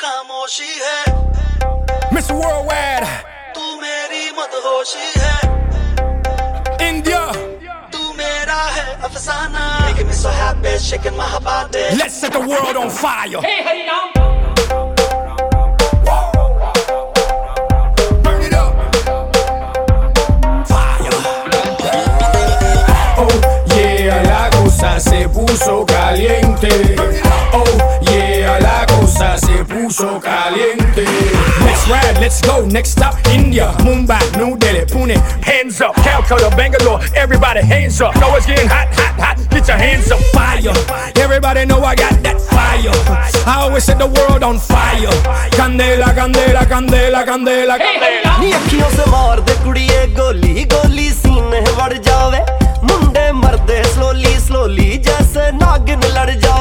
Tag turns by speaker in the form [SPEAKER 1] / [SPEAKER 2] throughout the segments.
[SPEAKER 1] खामोशी है
[SPEAKER 2] Mr. Worldwide,
[SPEAKER 1] तू मेरी मदहोशी है
[SPEAKER 2] India.
[SPEAKER 1] तू मेरा है अफसाना Making me so happy, shaking my body
[SPEAKER 2] Let's set the world on fire. Burn it up. Fire. Oh, yeah, la cosa se puso caliente. Let's ride, let's go. Next stop, India, Mumbai, New Delhi, Pune. Hands up, Calcutta, Bangalore. Everybody, hands up. Know it's getting hot, hot, hot. Get your hands up, fire. Everybody know I got that fire. I always set the world on fire. Candela, candela, candela, candela, candela.
[SPEAKER 3] ਨੀ ਅੱਖੀਆਂ ਸੇ ਮਾਰਦੇ ਕੁੜੀਏ ਗੋਲੀ ਗੋਲੀ ਸੀਨੇ ਵੜ ਜਾਵੇ ਮੁੰਡੇ ਮਰਦੇ ਸਲੋਲੀ ਸਲੋਲੀ ਜੈਸੇ ਨਾਗਿਨ ਲੜ ਜਾਵੇ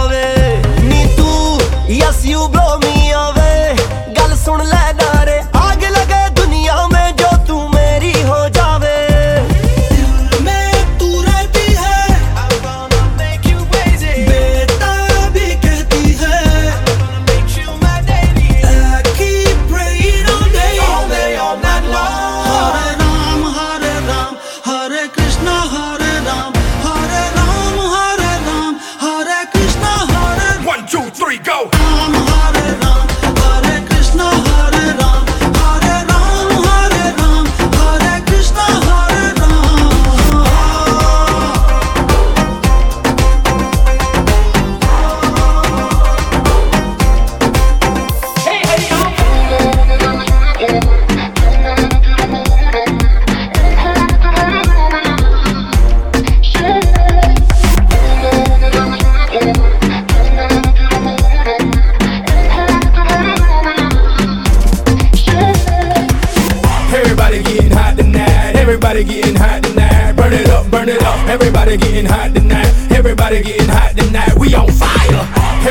[SPEAKER 2] Everybody getting hot tonight. Burn it up, burn it up. Everybody getting hot tonight. Everybody getting hot tonight. We on fire.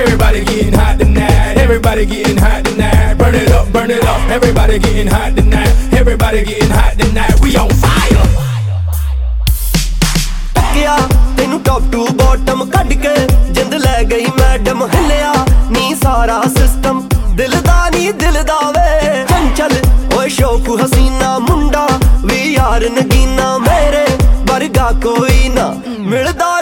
[SPEAKER 2] Everybody getting hot tonight. Everybody getting hot tonight. Burn it up, burn it up. Everybody getting hot tonight. Everybody getting hot tonight. We on fire.
[SPEAKER 3] ਟੱਕਿਆ ਤੈਨੂੰ top to bottom ਕੱਢ ਕੇ ਜਿੰਦ ਲੈ ਗਈ madam ਹਿੱਲਿਆ ਨੀ ਸਾਰਾ system ਦਿਲ ਦਾ ਨੀ ਦਿਲ ਦਾ ਵੇ ਚੰਚਲ ਓਏ ਸ਼ੌਕ ਹਸੀਨਾ ਮੁੰਡਾ ਵੀ ਯਾਰ ਨਗੀਨਾ ਮੇਰੇ ਵਰਗਾ ਕੋਈ ਨਾ ਮਿਲਦਾ